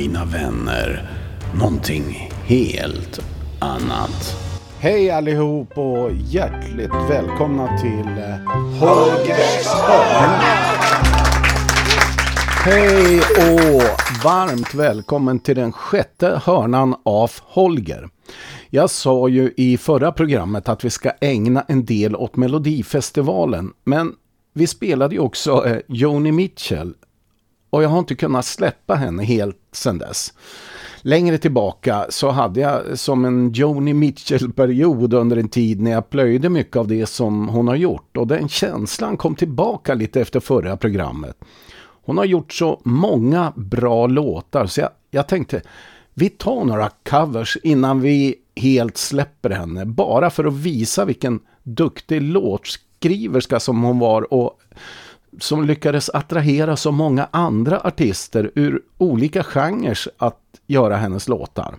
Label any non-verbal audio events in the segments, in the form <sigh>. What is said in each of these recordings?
mina vänner, någonting helt annat. Hej allihop och hjärtligt välkomna till eh, Holgers hörna. Hej och varmt välkommen till den sjätte hörnan av Holger. Jag sa ju i förra programmet att vi ska ägna en del åt Melodifestivalen, men vi spelade ju också eh, Joni Mitchell och jag har inte kunnat släppa henne helt sedan dess. Längre tillbaka så hade jag som en Joni Mitchell-period under en tid när jag plöjde mycket av det som hon har gjort och den känslan kom tillbaka lite efter förra programmet. Hon har gjort så många bra låtar så jag, jag tänkte vi tar några covers innan vi helt släpper henne bara för att visa vilken duktig låtskriverska som hon var och som lyckades attrahera så många andra artister ur olika genrer att göra hennes låtar.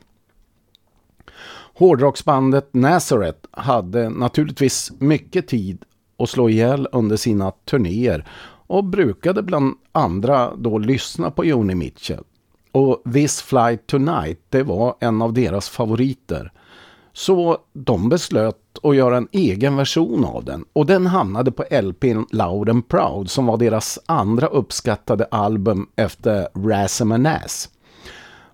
Hårdrocksbandet Nazareth hade naturligtvis mycket tid att slå ihjäl under sina turnéer och brukade bland andra då lyssna på Joni Mitchell. Och This Flight Tonight, det var en av deras favoriter. Så de beslöt att göra en egen version av den och den hamnade på LPn Loud and Proud som var deras andra uppskattade album efter Razamanaz.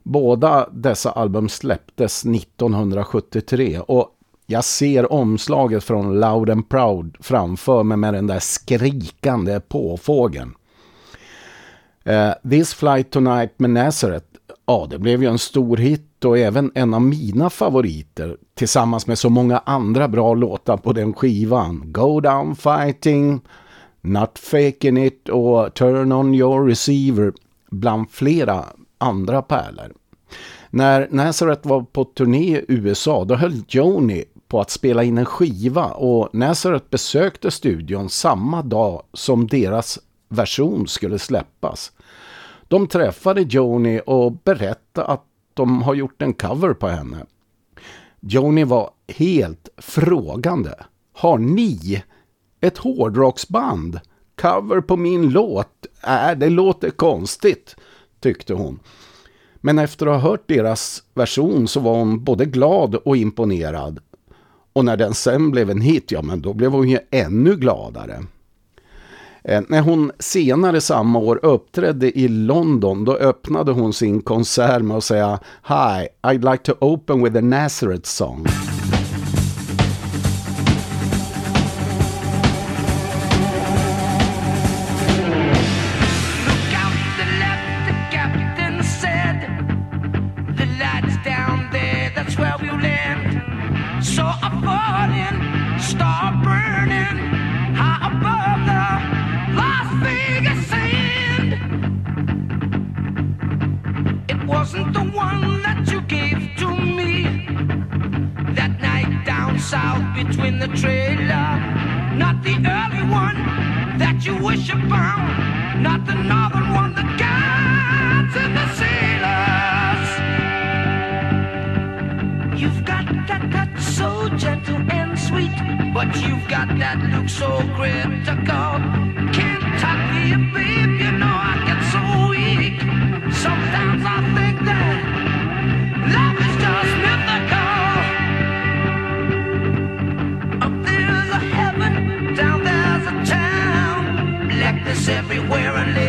Båda dessa album släpptes 1973 och jag ser omslaget från Loud and Proud framför mig med den där skrikande påfågeln. Uh, This Flight Tonight med Nazareth, ja det blev ju en stor hit och även en av mina favoriter tillsammans med så många andra bra låtar på den skivan. Go Down Fighting, Not Faking It och Turn On Your Receiver bland flera andra pärlor. När Nazareth var på turné i USA då höll Joni på att spela in en skiva och Nazareth besökte studion samma dag som deras version skulle släppas. De träffade Joni och berättade att de har gjort en cover på henne. Joni var helt frågande. Har ni ett hårdrocksband? Cover på min låt? Äh, det låter konstigt, tyckte hon. Men efter att ha hört deras version så var hon både glad och imponerad. Och när den sen blev en hit, ja men då blev hon ju ännu gladare. Eh, när hon senare samma år uppträdde i London då öppnade hon sin konsert med att säga Hi, I'd like to open with a Nazareth song. One that you wish upon. Not the northern one, the guides and the sailors. You've got that touch so gentle and sweet, but you've got that look so critical. Can't talk to you, babe, you know I get so weak. Sometimes everywhere I live.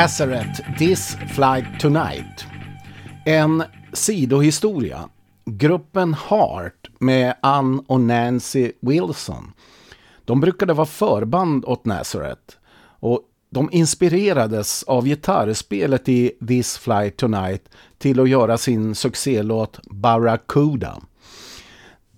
Nazareth This Flight Tonight. En sidohistoria. Gruppen Heart med Ann och Nancy Wilson. De brukade vara förband åt Nazareth. Och de inspirerades av gitarrspelet i This Flight Tonight till att göra sin succélåt Barracuda.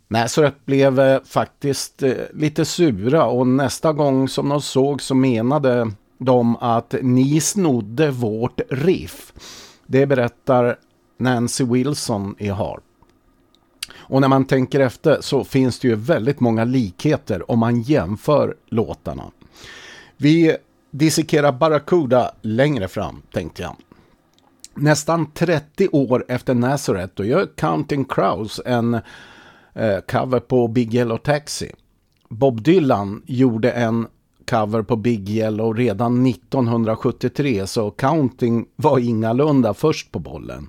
Nazareth blev eh, faktiskt eh, lite sura och nästa gång som de såg så menade de att ni snodde vårt riff. Det berättar Nancy Wilson i Harp. Och när man tänker efter så finns det ju väldigt många likheter om man jämför låtarna. Vi dissekerar Barracuda längre fram tänkte jag. Nästan 30 år efter Nazareth då gör Counting Crows en eh, cover på Big Yellow Taxi. Bob Dylan gjorde en cover på Big Yellow redan 1973 så Counting var ingalunda först på bollen.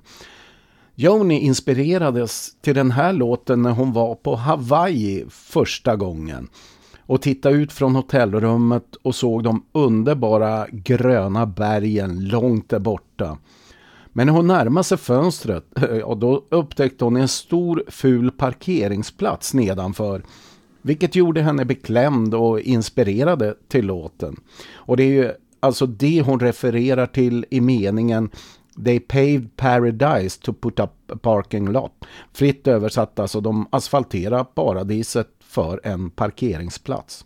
Joni inspirerades till den här låten när hon var på Hawaii första gången och tittade ut från hotellrummet och såg de underbara gröna bergen långt där borta. Men när hon närmade sig fönstret <laughs> och då upptäckte hon en stor ful parkeringsplats nedanför vilket gjorde henne beklämd och inspirerade till låten. Och det är ju alltså det hon refererar till i meningen They paved paradise to put up a parking lot. Fritt översatt alltså, de asfalterar paradiset för en parkeringsplats.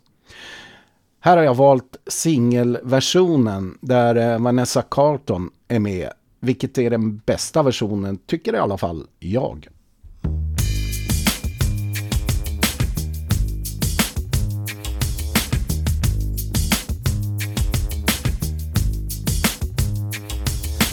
Här har jag valt singelversionen där eh, Vanessa Carlton är med. Vilket är den bästa versionen, tycker i alla fall jag.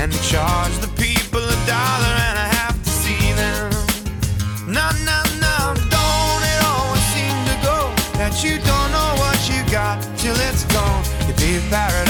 And charge the people a dollar and a half to see them. No, no, no, don't it always seem to go that you don't know what you got till it's gone. You pay paradise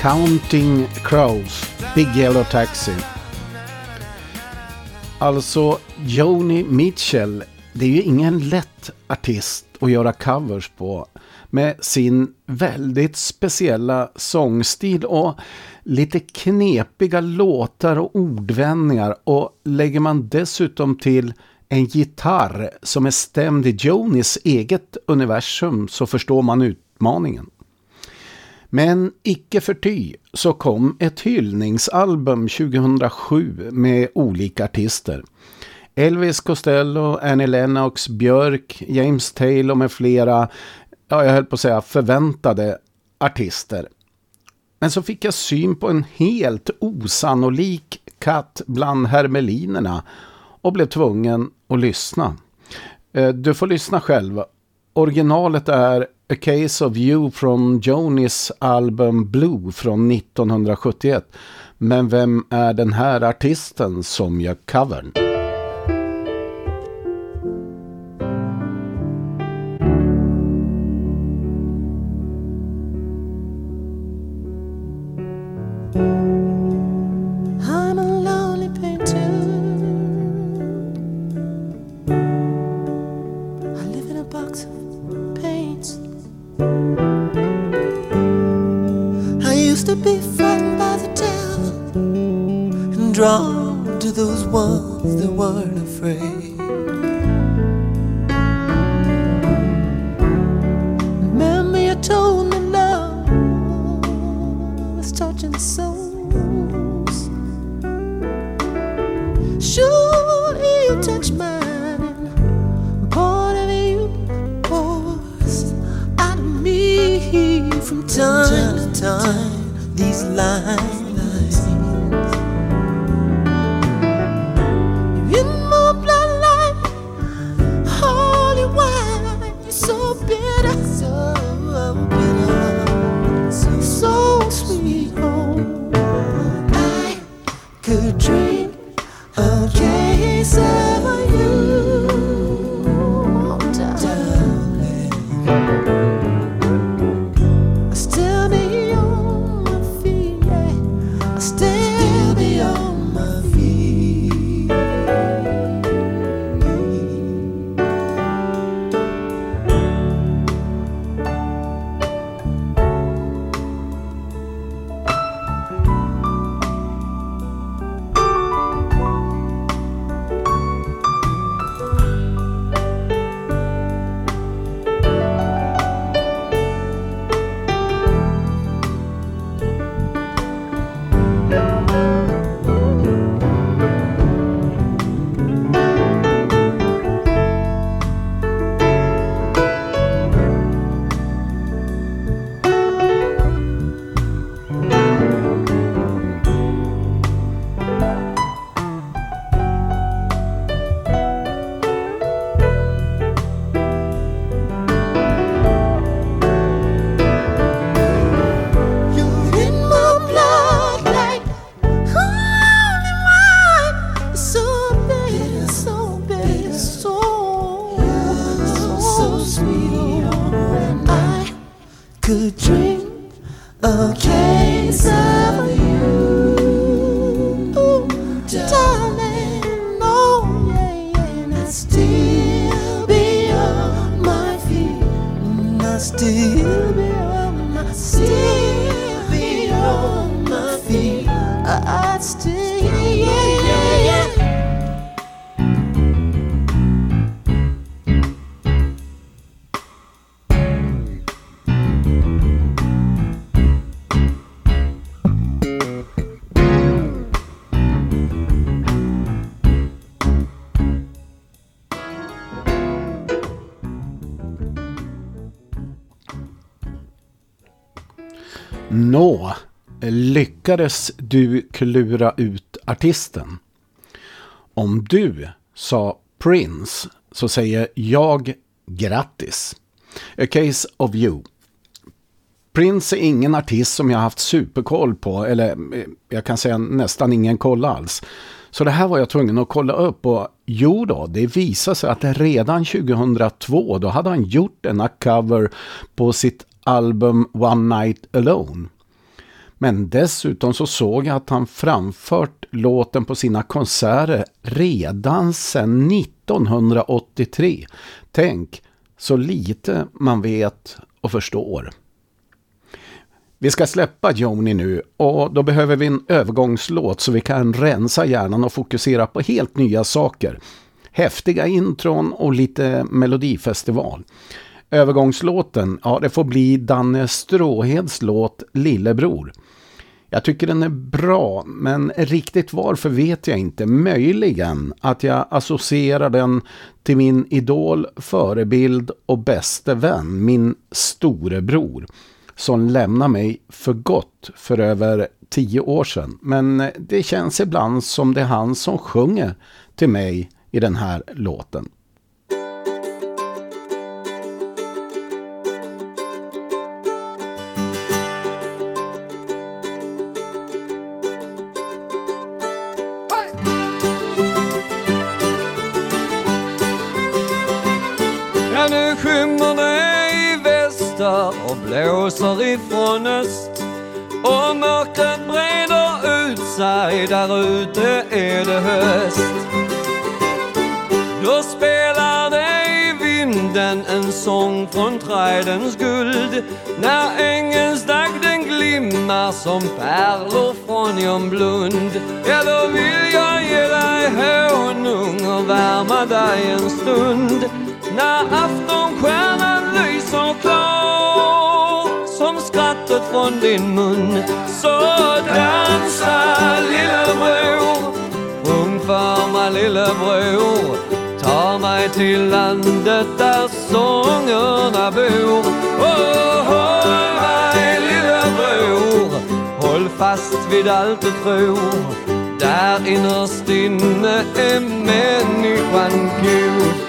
Counting Crows, Big Yellow Taxi. Alltså, Joni Mitchell, det är ju ingen lätt artist att göra covers på med sin väldigt speciella sångstil och lite knepiga låtar och ordvändningar och lägger man dessutom till en gitarr som är stämd i Jonis eget universum så förstår man utmaningen. Men icke förty så kom ett hyllningsalbum 2007 med olika artister. Elvis Costello, Annie Lennox, Björk, James Taylor med flera, ja jag höll på att säga förväntade artister. Men så fick jag syn på en helt osannolik katt bland hermelinerna och blev tvungen att lyssna. Eh, du får lyssna själv. Originalet är A Case of You från Jonis album Blue från 1971. Men vem är den här artisten som gör covern? drawn to those ones that weren't afraid. Remember, you told me love was touching souls. Sure you touched mine, and part of you pours out of me from time to time. These lines lyckades du klura ut artisten? Om du sa Prince så säger jag grattis. A case of you. Prince är ingen artist som jag haft superkoll på, eller eh, jag kan säga nästan ingen koll alls. Så det här var jag tvungen att kolla upp och jo då, det visade sig att redan 2002 då hade han gjort denna cover på sitt album One Night Alone. Men dessutom så såg jag att han framfört låten på sina konserter redan sedan 1983. Tänk så lite man vet och förstår. Vi ska släppa Joni nu och då behöver vi en övergångslåt så vi kan rensa hjärnan och fokusera på helt nya saker. Häftiga intron och lite melodifestival. Övergångslåten, ja det får bli Danne Stråheds låt Lillebror. Jag tycker den är bra, men riktigt varför vet jag inte. Möjligen att jag associerar den till min idol, förebild och bäste vän, min storebror, som lämnade mig för gott för över tio år sedan. Men det känns ibland som det är han som sjunger till mig i den här låten. Ifrån öst. Och mörkret breder ut sig, där ute är det höst. Då spelar det i vinden en sång från trädens guld. När ängelsdagden glimmar som pärlor från John Ja, då vill jag ge dig honung och värma dig en stund. När aftonstjärnan lyser klar som skrattet från din mun. Så dansa lillebror, sjung för mig lillebror. Ta mig till landet där sångerna bor. Oh, håll mig lillebror, håll fast vid allt du tror. Där innerst inne är människan god.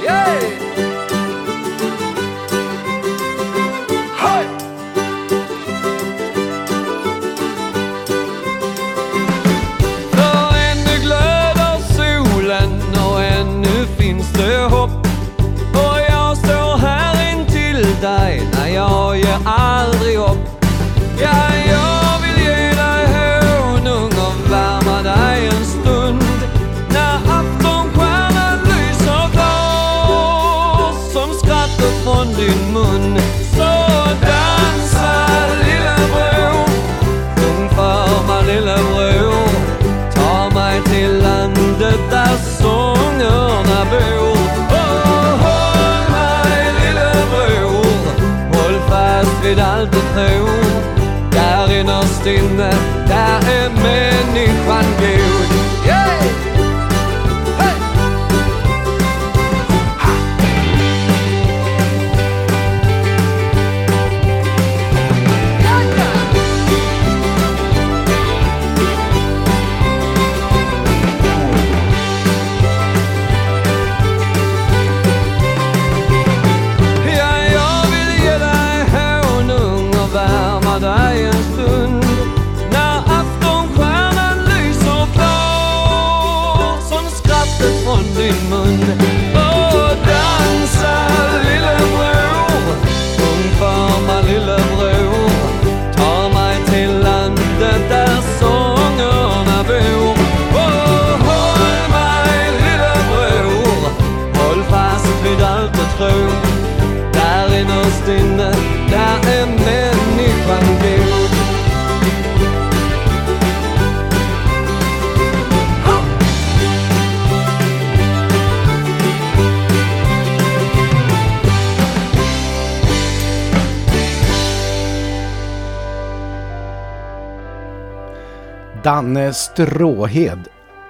Danne Stråhed,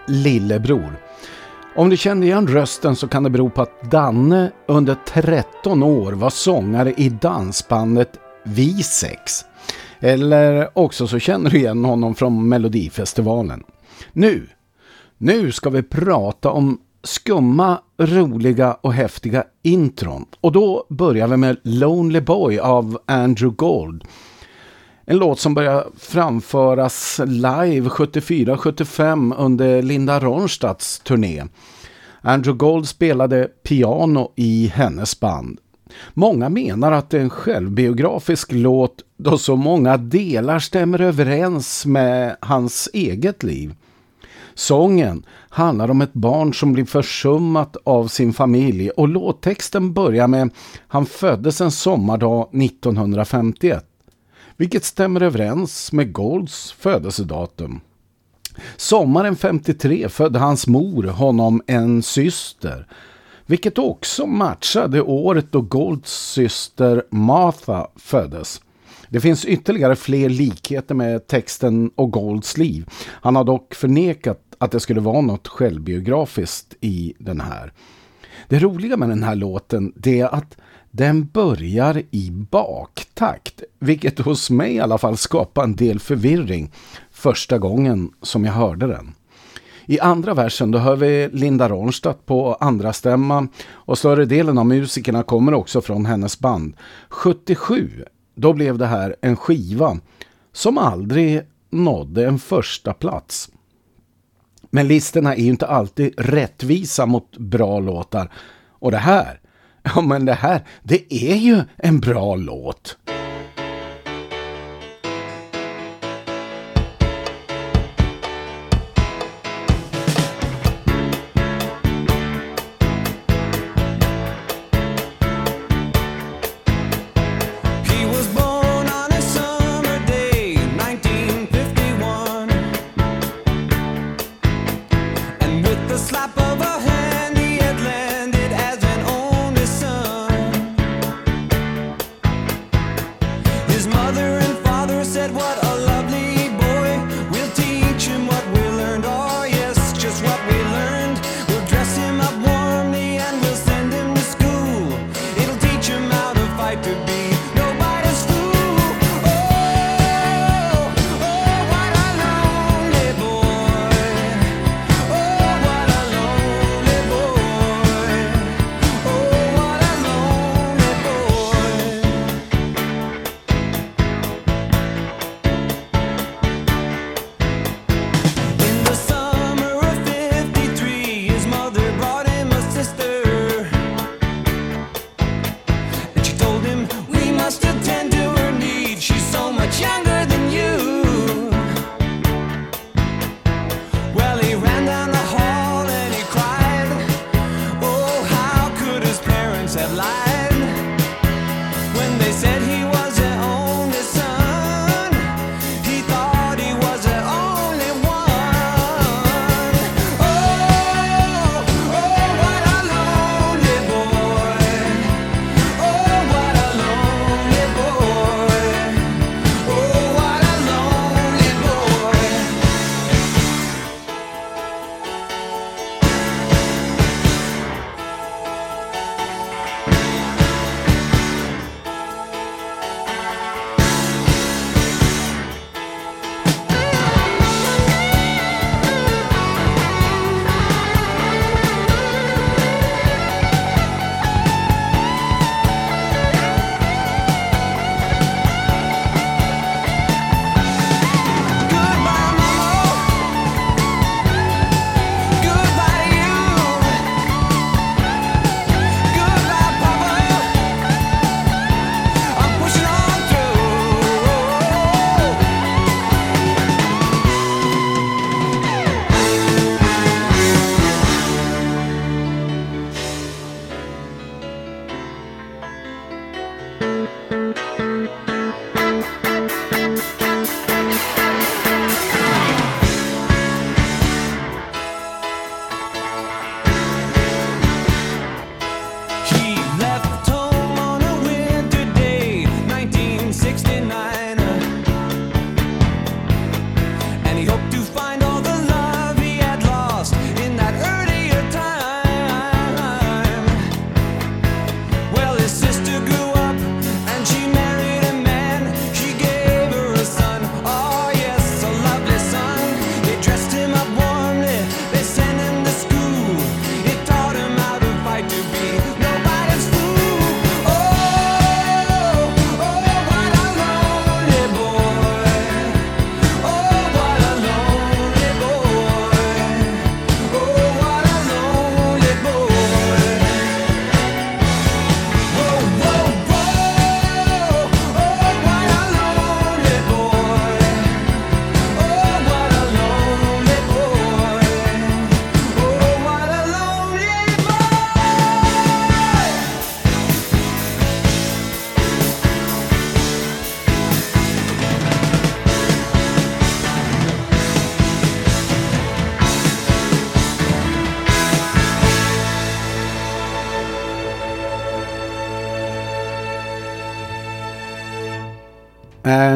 lillebror. Om du känner igen rösten så kan det bero på att Danne under 13 år var sångare i dansbandet Vi sex. Eller också så känner du igen honom från Melodifestivalen. Nu, nu ska vi prata om skumma, roliga och häftiga intron. Och då börjar vi med Lonely Boy av Andrew Gold- en låt som började framföras live 74-75 under Linda Ronstadts turné. Andrew Gold spelade piano i hennes band. Många menar att det är en självbiografisk låt då så många delar stämmer överens med hans eget liv. Sången handlar om ett barn som blir försummat av sin familj och låttexten börjar med Han föddes en sommardag 1951 vilket stämmer överens med Golds födelsedatum. Sommaren 53 födde hans mor honom en syster vilket också matchade året då Golds syster Martha föddes. Det finns ytterligare fler likheter med texten och Golds liv. Han har dock förnekat att det skulle vara något självbiografiskt i den här. Det roliga med den här låten det är att den börjar i baktakt, vilket hos mig i alla fall skapar en del förvirring första gången som jag hörde den. I andra versen då hör vi Linda Ronstadt på andra stämma och större delen av musikerna kommer också från hennes band. 77, då blev det här en skiva som aldrig nådde en första plats. Men listorna är ju inte alltid rättvisa mot bra låtar. Och det här, ja men det här, det är ju en bra låt.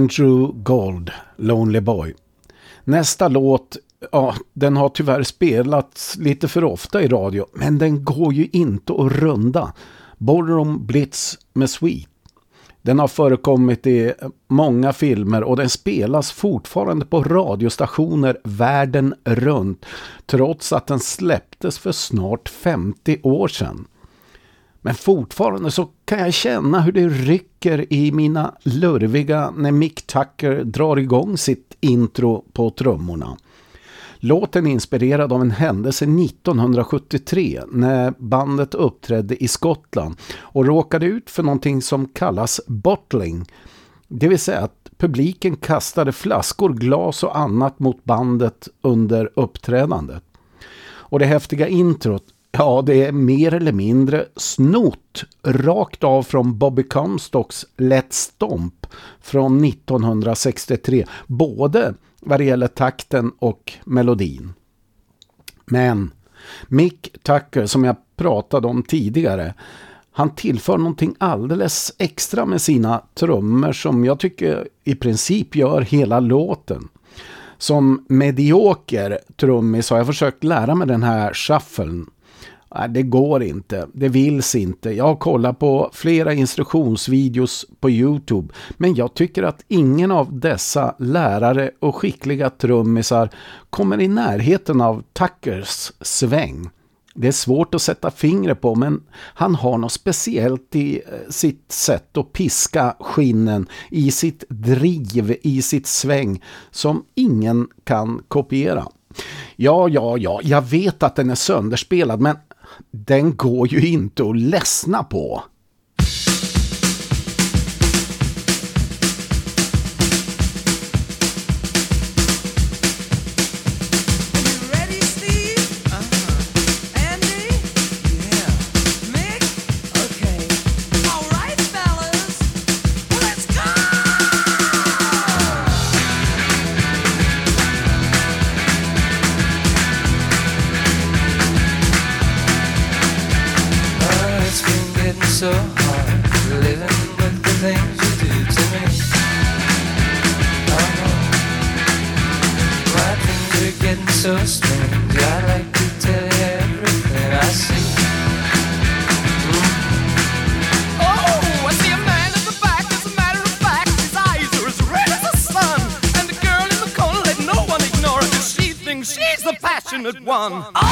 Andrew Gold, Lonely Boy. Nästa låt, ja, den har tyvärr spelats lite för ofta i radio, men den går ju inte att runda. Ballroom Blitz med Sweet. Den har förekommit i många filmer och den spelas fortfarande på radiostationer världen runt trots att den släpptes för snart 50 år sedan. Men fortfarande så kan jag känna hur det rycker i mina lurviga när Mick Tucker drar igång sitt intro på trummorna. Låten är inspirerad av en händelse 1973 när bandet uppträdde i Skottland och råkade ut för någonting som kallas bottling. Det vill säga att publiken kastade flaskor, glas och annat mot bandet under uppträdandet. Och det häftiga introt Ja, det är mer eller mindre snott rakt av från Bobby Comstocks Let's Stomp från 1963. Både vad det gäller takten och melodin. Men Mick Tucker som jag pratade om tidigare han tillför någonting alldeles extra med sina trummor som jag tycker i princip gör hela låten. Som medioker trummis har jag försökt lära mig den här shufflen Nej, det går inte. Det vills inte. Jag har kollat på flera instruktionsvideos på Youtube. Men jag tycker att ingen av dessa lärare och skickliga trummisar kommer i närheten av Tuckers sväng. Det är svårt att sätta fingret på men han har något speciellt i eh, sitt sätt att piska skinnen, i sitt driv, i sitt sväng som ingen kan kopiera. Ja, ja, ja, jag vet att den är sönderspelad men den går ju inte att ledsna på. fun.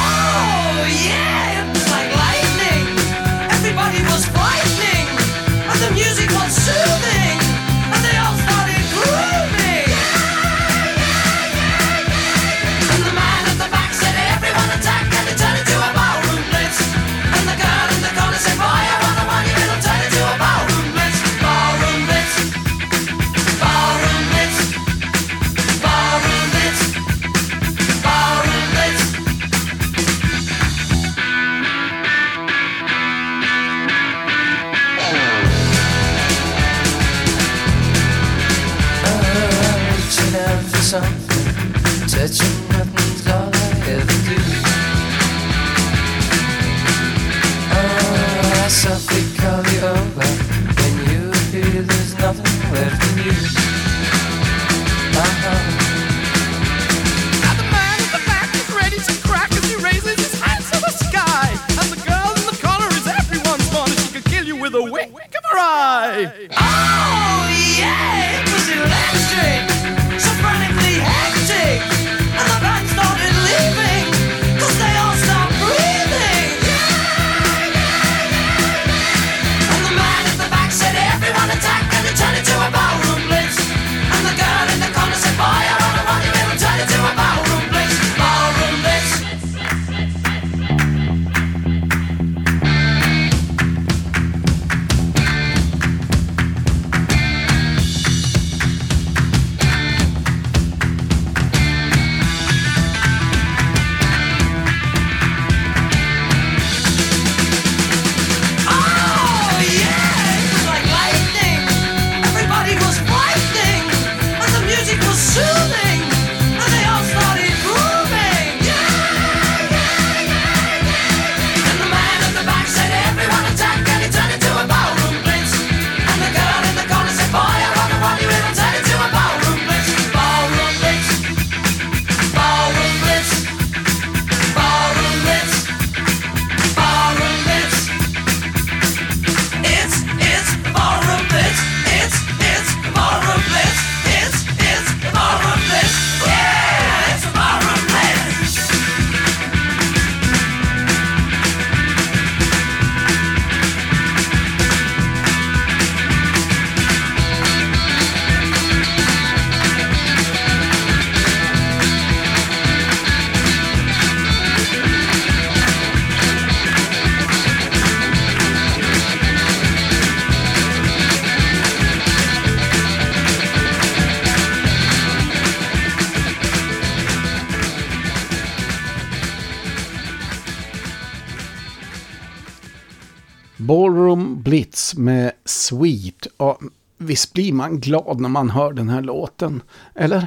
Visst blir man glad när man hör den här låten, eller?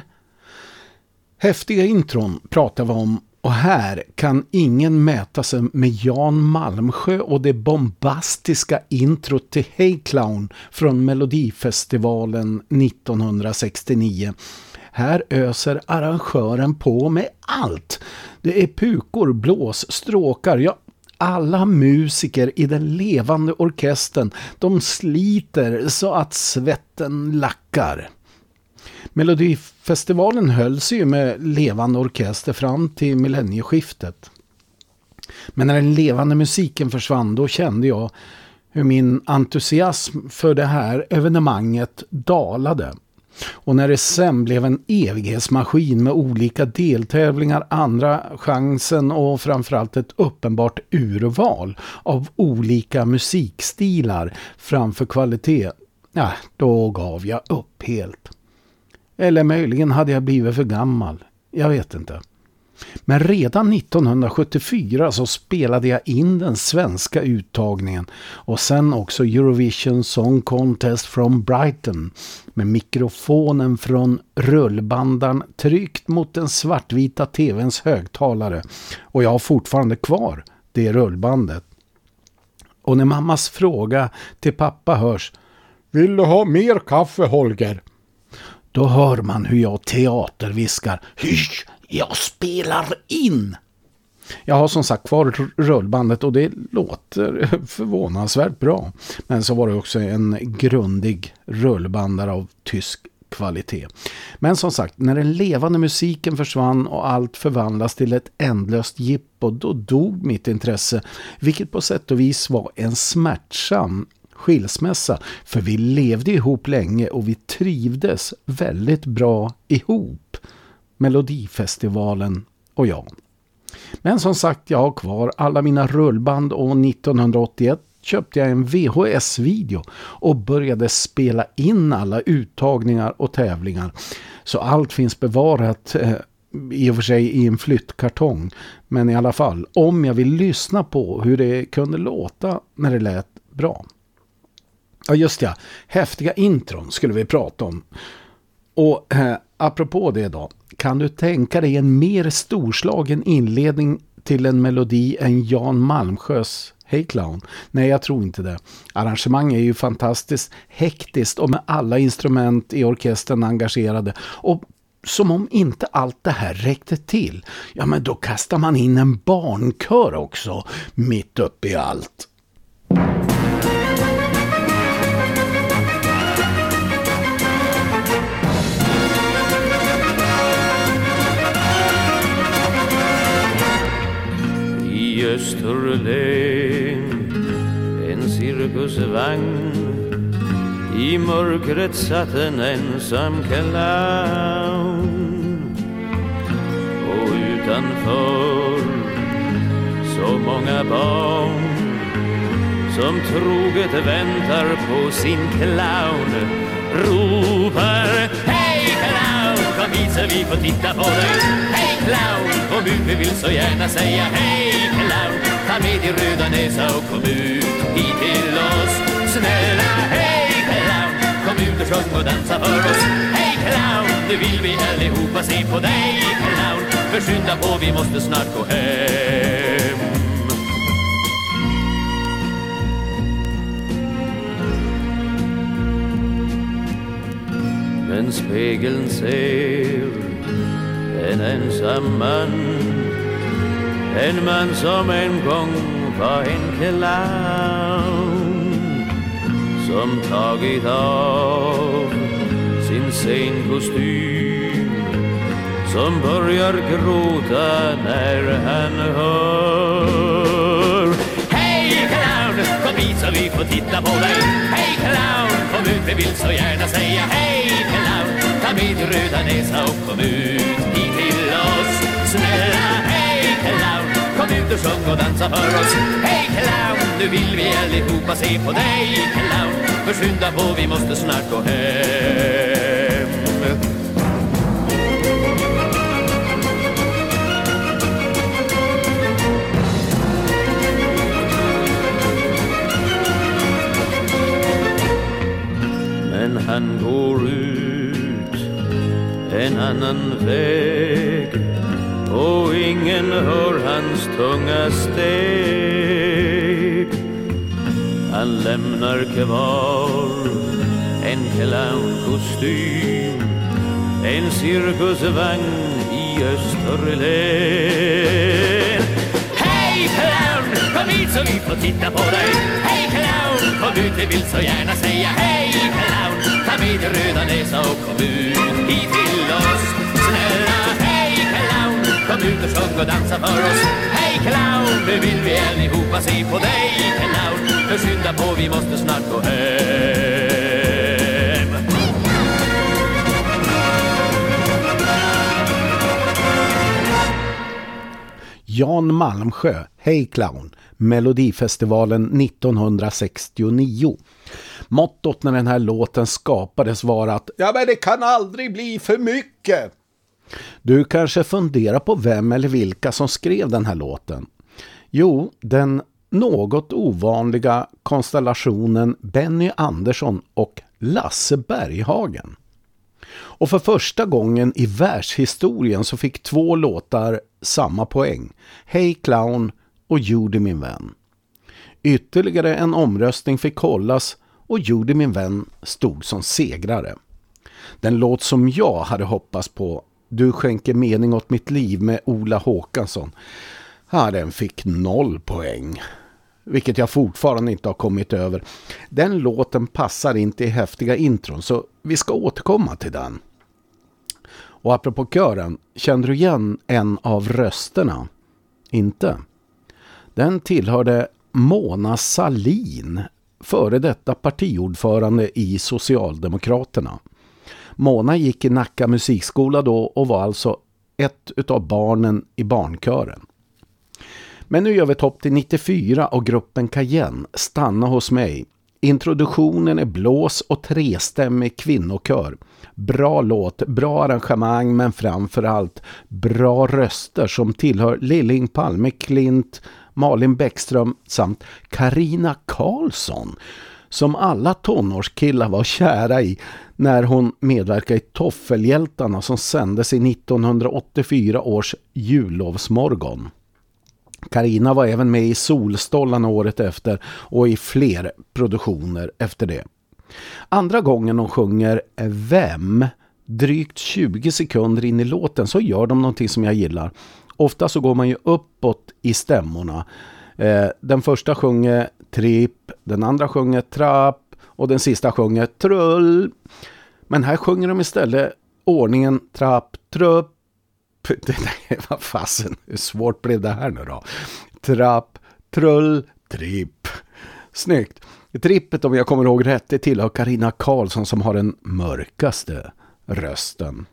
Häftiga intron pratar vi om och här kan ingen mäta sig med Jan Malmsjö och det bombastiska introt till Hey Clown från Melodifestivalen 1969. Här öser arrangören på med allt. Det är pukor, blås, stråkar, ja alla musiker i den levande orkestern, de sliter så att svetten lackar. Melodifestivalen hölls ju med levande orkester fram till millennieskiftet. Men när den levande musiken försvann då kände jag hur min entusiasm för det här evenemanget dalade. Och när det sen blev en evighetsmaskin med olika deltävlingar, andra chansen och framförallt ett uppenbart urval av olika musikstilar framför kvalitet, ja, då gav jag upp helt. Eller möjligen hade jag blivit för gammal. Jag vet inte. Men redan 1974 så spelade jag in den svenska uttagningen och sen också Eurovision Song Contest from Brighton med mikrofonen från rullbandan tryckt mot den svartvita tvns högtalare och jag har fortfarande kvar det rullbandet. Och när mammas fråga till pappa hörs Vill du ha mer kaffe Holger? Då hör man hur jag teaterviskar Hysch, jag spelar in! Jag har som sagt kvar rullbandet och det låter <laughs> förvånansvärt bra. Men så var det också en grundig rullbandare av tysk kvalitet. Men som sagt, när den levande musiken försvann och allt förvandlas till ett ändlöst jippo, då dog mitt intresse. Vilket på sätt och vis var en smärtsam skilsmässa. För vi levde ihop länge och vi trivdes väldigt bra ihop. Melodifestivalen och jag. Men som sagt, jag har kvar alla mina rullband och 1981 köpte jag en VHS-video och började spela in alla uttagningar och tävlingar. Så allt finns bevarat eh, i och för sig i en flyttkartong. Men i alla fall, om jag vill lyssna på hur det kunde låta när det lät bra. Ja just ja, häftiga intron skulle vi prata om. Och eh, apropå det då, kan du tänka dig en mer storslagen inledning till en melodi än Jan Malmsjös Hey Clown? Nej, jag tror inte det. Arrangemang är ju fantastiskt hektiskt och med alla instrument i orkestern engagerade. Och som om inte allt det här räckte till, ja men då kastar man in en barnkör också mitt uppe i allt. Österlen En cirkusvagn. I mörkret satt en ensam clown. Och utanför så många barn som troget väntar på sin clown. Ropar Hej clown, kom hit så vi får titta på dig. Hej clown, kom ut, vi vill så gärna säga hej med din röda näsa och kom ut hit till oss Snälla hej clown. Kom ut och sjung och dansa för oss. Hej clown, nu vill vi allihopa se på dig clown. För skynda på, vi måste snart gå hem. Men spegeln ser en ensam man en man som en gång var en clown Som tagit av sin scenkostym Som börjar gråta när han hör. Hej clown, kom hit så vi får titta på dig. Hej clown, kom ut, vi vill så gärna säga hej clown. Ta med din röda näsa och kom ut hit till oss Snälla clown Kom ut och sjung och dansa för oss Hej clown, nu vill vi allihopa se på dig clown förskynda på, vi måste snart gå hem Men han går ut en annan väg och ingen hör hans tunga steg. Han lämnar kvar en clownkostym, en cirkusvagn i Österlen. Hej clown, kom hit så vi får titta på dig. Hej clown, kom ut, vi vill så gärna säga hej clown. Ta med din röda näsa och kom ut hit till oss. Kom ut och sjung och dansa för oss. Hej clown, nu vill vi allihopa se på dig clown. För skynda på, vi måste snart gå hem. Jan Malmsjö, Hej Clown, Melodifestivalen 1969. Mottot när den här låten skapades var att Ja men det kan aldrig bli för mycket. Du kanske funderar på vem eller vilka som skrev den här låten. Jo, den något ovanliga konstellationen Benny Andersson och Lasse Berghagen. Och för första gången i världshistorien så fick två låtar samma poäng. Hej Clown och Judy min vän. Ytterligare en omröstning fick hållas och Judy min vän stod som segrare. Den låt som jag hade hoppats på, du skänker mening åt mitt liv med Ola Håkansson, ja, den fick noll poäng. Vilket jag fortfarande inte har kommit över. Den låten passar inte i häftiga intron så vi ska återkomma till den. Och apropå kören, kände du igen en av rösterna? Inte. Den tillhörde Mona Salin, före detta partiordförande i Socialdemokraterna. Mona gick i Nacka musikskola då och var alltså ett utav barnen i barnkören. Men nu gör vi topp till 94 och gruppen Cayenne, Stanna hos mig. Introduktionen är blås och trestämmig kvinnokör. Bra låt, bra arrangemang men framförallt bra röster som tillhör Lilling Palme Klint, Malin Bäckström samt Karina Karlsson som alla tonårskillar var kära i när hon medverkar i Toffelhjältarna som sändes i 1984 års jullovsmorgon. Karina var även med i Solstollan året efter och i fler produktioner efter det. Andra gången hon sjunger Vem drygt 20 sekunder in i låten så gör de någonting som jag gillar. Ofta så går man ju uppåt i stämmorna. Eh, den första sjunger tripp, den andra sjunger trapp och den sista sjunger trull. Men här sjunger de istället ordningen trapp, trupp, <laughs> vad fasen, hur svårt blev det här nu då? Trapp, trull, tripp. Snyggt. Trippet om jag kommer ihåg rätt det tillhör Karina Karlsson som har den mörkaste rösten.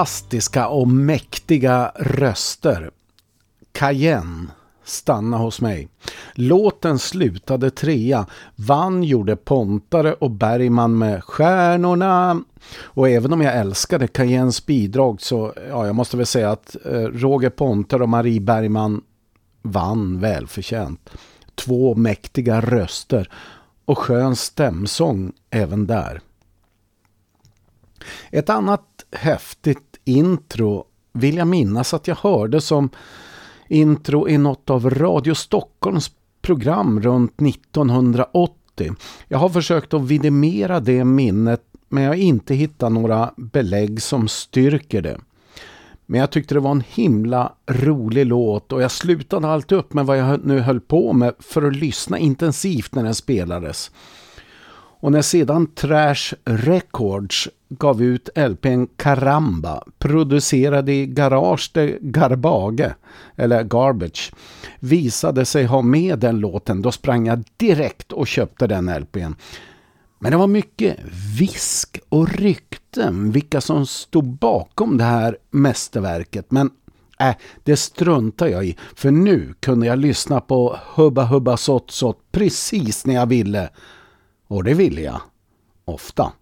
Fantastiska och mäktiga röster. Cayenne stanna hos mig. Låten slutade trea. Vann gjorde Pontare och Bergman med Stjärnorna. Och även om jag älskade Cayennes bidrag så ja, jag måste väl säga att eh, Roger Pontare och Marie Bergman vann välförtjänt. Två mäktiga röster och skön stämsång även där. Ett annat häftigt intro vill jag minnas att jag hörde som intro i något av Radio Stockholms program runt 1980. Jag har försökt att vidimera det minnet men jag har inte hittat några belägg som styrker det. Men jag tyckte det var en himla rolig låt och jag slutade alltid upp med vad jag nu höll på med för att lyssna intensivt när den spelades. Och när sedan Trash Records gav ut LPn Caramba, producerad i Garage de Garbage, eller Garbage, visade sig ha med den låten, då sprang jag direkt och köpte den LPn. Men det var mycket visk och rykten vilka som stod bakom det här mästerverket. Men äh, det struntar jag i. För nu kunde jag lyssna på Hubba Hubba Sott Sott precis när jag ville. Och det ville jag. Ofta.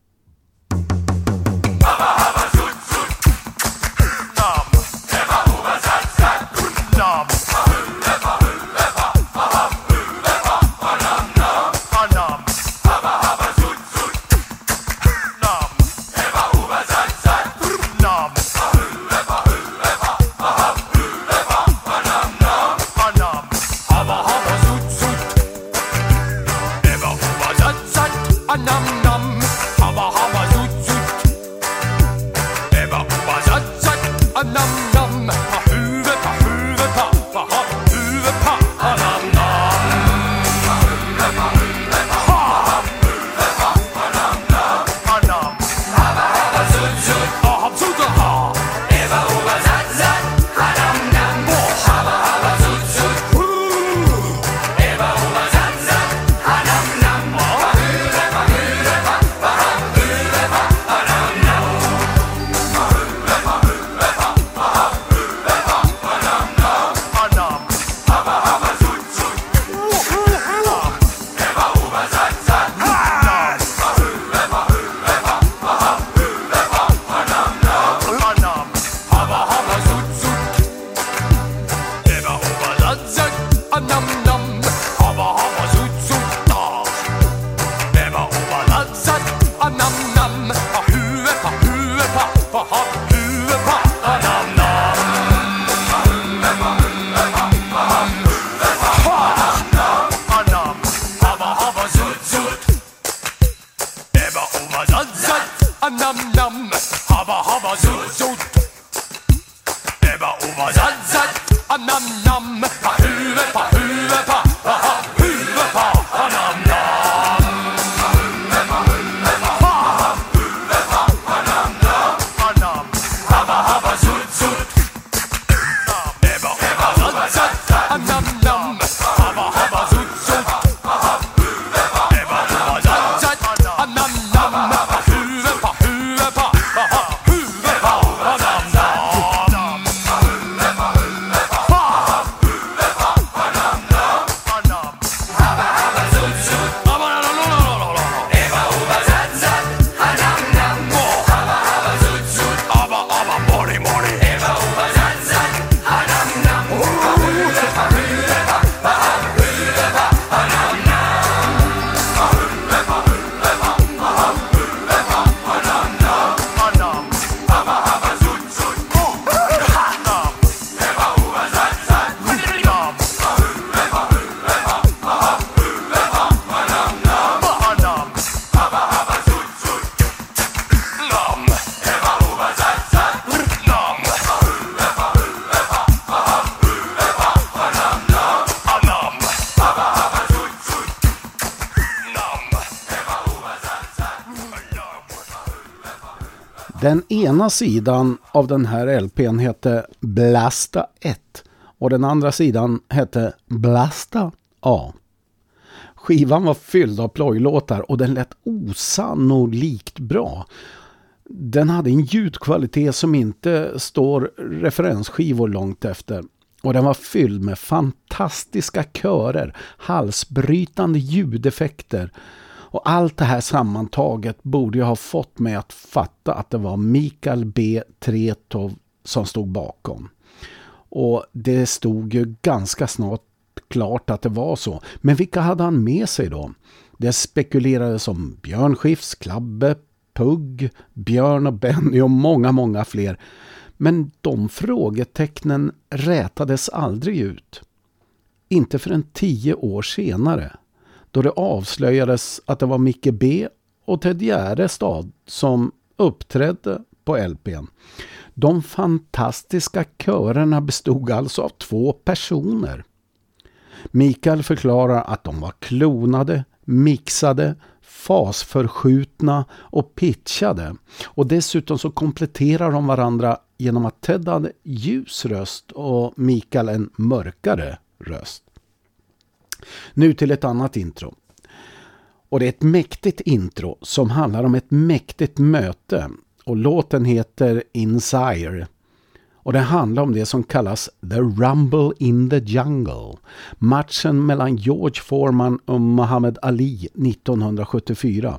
Den ena sidan av den här LPn hette Blasta 1 och den andra sidan hette Blasta A. Skivan var fylld av plojlåtar och den lät osannolikt bra. Den hade en ljudkvalitet som inte står referensskivor långt efter. Och den var fylld med fantastiska körer, halsbrytande ljudeffekter. Och allt det här sammantaget borde jag ha fått mig att fatta att det var Mikael B. Tretov som stod bakom. Och det stod ju ganska snart klart att det var så. Men vilka hade han med sig då? Det spekulerades om Björn Skifs, Klabbe, Pugg, Björn och Benny och många, många fler. Men de frågetecknen rätades aldrig ut. Inte förrän tio år senare, då det avslöjades att det var Micke B och Ted Gärdestad som uppträdde på LPn. De fantastiska körerna bestod alltså av två personer. Mikael förklarar att de var klonade, mixade, fasförskjutna och pitchade. Och dessutom så kompletterar de varandra genom att Ted hade ljus röst och Mikael en mörkare röst. Nu till ett annat intro. Och det är ett mäktigt intro som handlar om ett mäktigt möte. Och låten heter Insire. Och det handlar om det som kallas The Rumble in the Jungle. Matchen mellan George Foreman och Muhammad Ali 1974.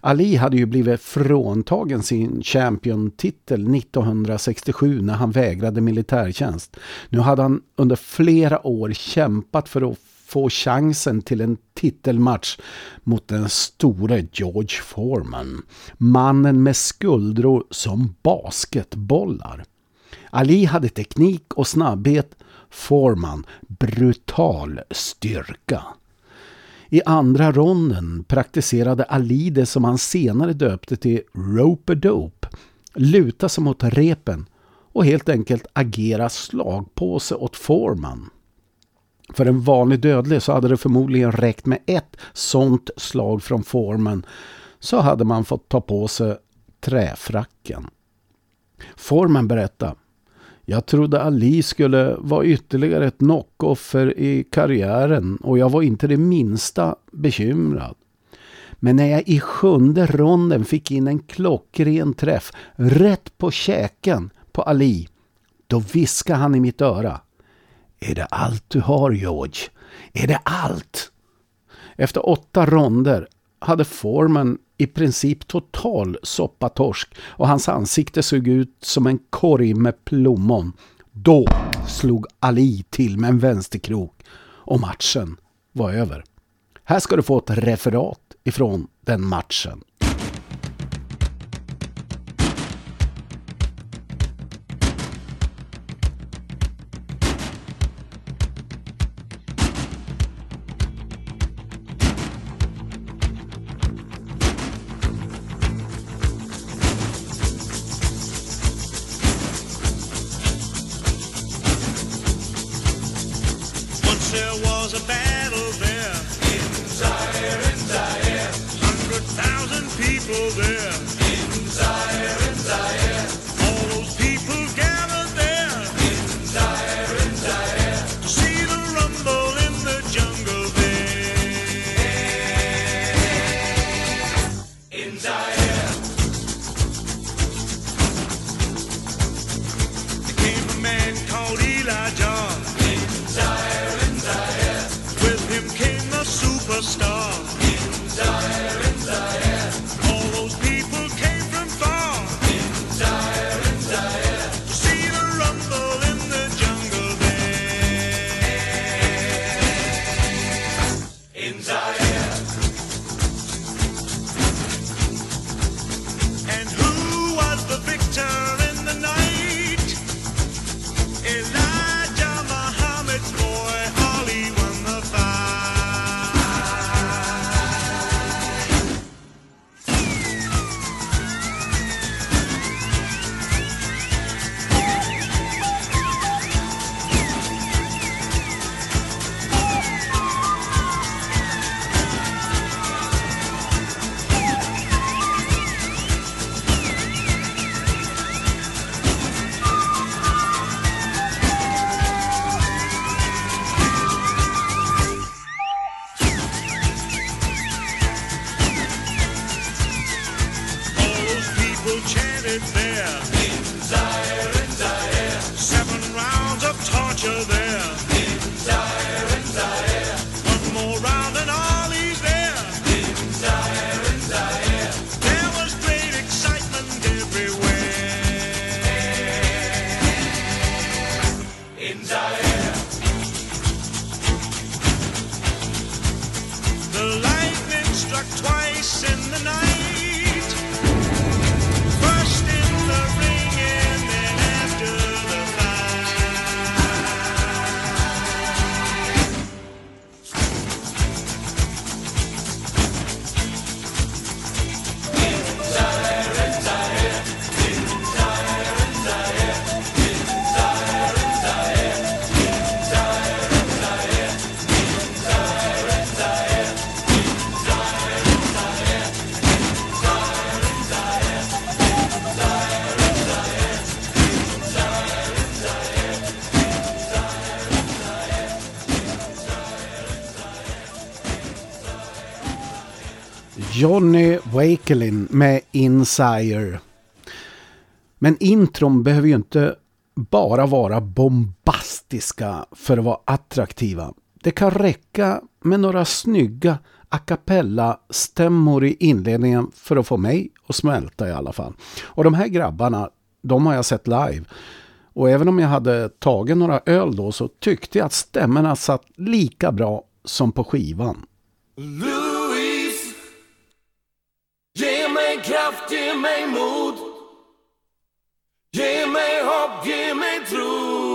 Ali hade ju blivit fråntagen sin champion-titel 1967 när han vägrade militärtjänst. Nu hade han under flera år kämpat för att få chansen till en titelmatch mot den store George Foreman. Mannen med skuldror som basketbollar. Ali hade teknik och snabbhet, Foreman brutal styrka. I andra ronden praktiserade Ali det som han senare döpte till rope-dope, luta sig mot repen och helt enkelt agera slagpåse åt Foreman. För en vanlig dödlig så hade det förmodligen räckt med ett sånt slag från formen så hade man fått ta på sig träfracken. Formen berättade jag trodde Ali skulle vara ytterligare ett knockoffer i karriären och jag var inte det minsta bekymrad. Men när jag i sjunde ronden fick in en klockren träff rätt på käken på Ali, då viskade han i mitt öra. Är det allt du har George? Är det allt? Efter åtta ronder hade Foreman i princip total soppatorsk och hans ansikte såg ut som en korg med plommon. Då slog Ali till med en vänsterkrok och matchen var över. Här ska du få ett referat ifrån den matchen. There. it's there. Johnny Wakelin med Insire. Men intron behöver ju inte bara vara bombastiska för att vara attraktiva. Det kan räcka med några snygga a cappella-stämmor i inledningen för att få mig att smälta i alla fall. Och de här grabbarna, de har jag sett live. Och även om jag hade tagit några öl då så tyckte jag att stämmorna satt lika bra som på skivan. mig kraft, ge mig mod. Ge mig hopp, ge mig tro.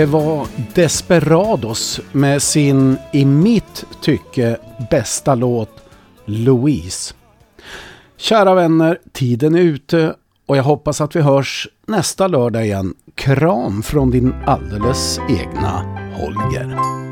Det var Desperados med sin, i mitt tycke, bästa låt Louise. Kära vänner, tiden är ute och jag hoppas att vi hörs nästa lördag igen. Kram från din alldeles egna Holger.